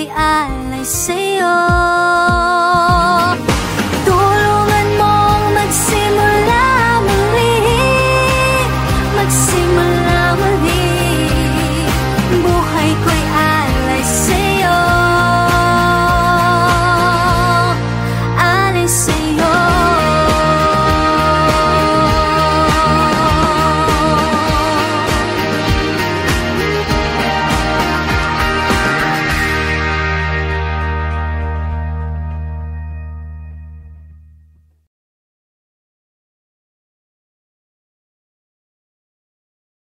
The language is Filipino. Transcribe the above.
Buhay ko'y alay sa'yo.